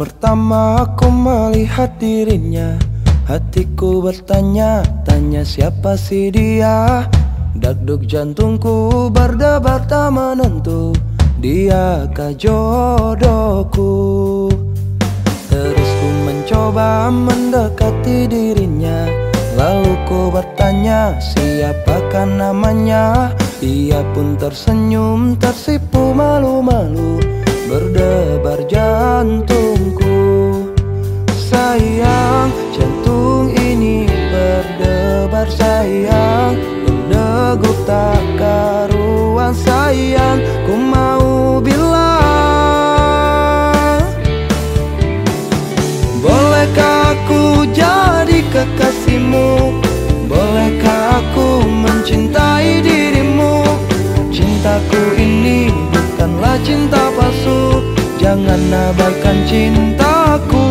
pertama aku melihat dirinya Hatiku bertanya, tanya siapa sih dia. Dagduk jantungku berdebar tak menentu Diakah jodohku? Terus ku mencoba mendekati dirinya Lalu ku bertanya siapakah namanya. Ia pun tersenyum tersipu malu-malu Berdebar jantungku. Sayang jantung ini berdebar sayang. Berdegup tak karuan sayang Ku mau bilang. Bolehkah aku jadi kekasihmu? Bolehkah aku mencintai dirimu? Cintaku ini bukanlah cinta Jangan abaikan cintaku.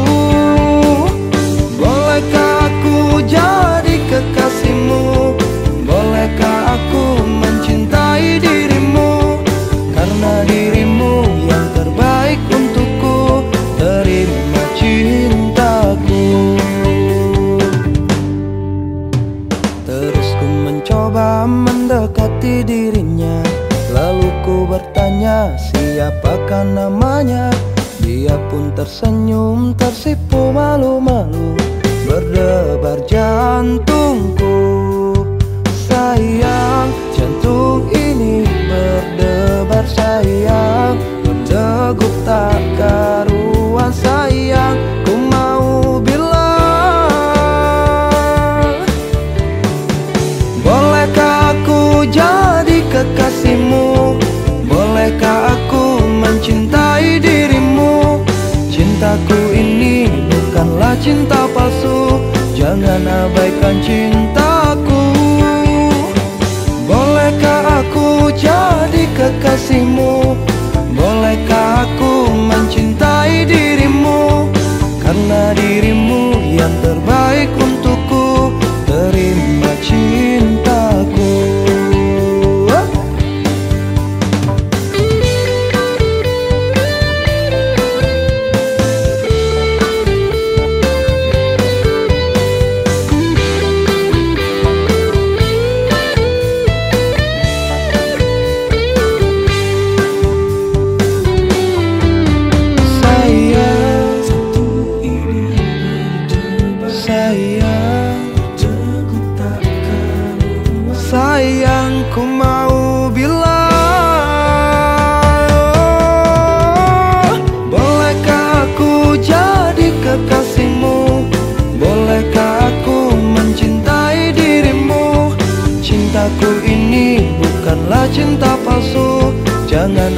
Bolehkah aku jadi kekasihmu? Bolehkah aku mencintai dirimu? Karena dirimu yang terbaik untukku. Terima cintaku. Terus ku mencoba mendekati dirinya. Lalu ku bertanya siapakah namanya? Dia pun tersenyum tersipu malu-malu palsu Jangan abaikan cintaku. Bolehkah aku jadi kekasihmu? Bolehkah aku mencintai dirimu? Karena dirimu yang terbaik Sayang Sayang ku mau bilang Bolehkah aku jadi kekasihmu? Bolehkah aku mencintai dirimu? Cintaku ini bukanlah cinta palsu Jangan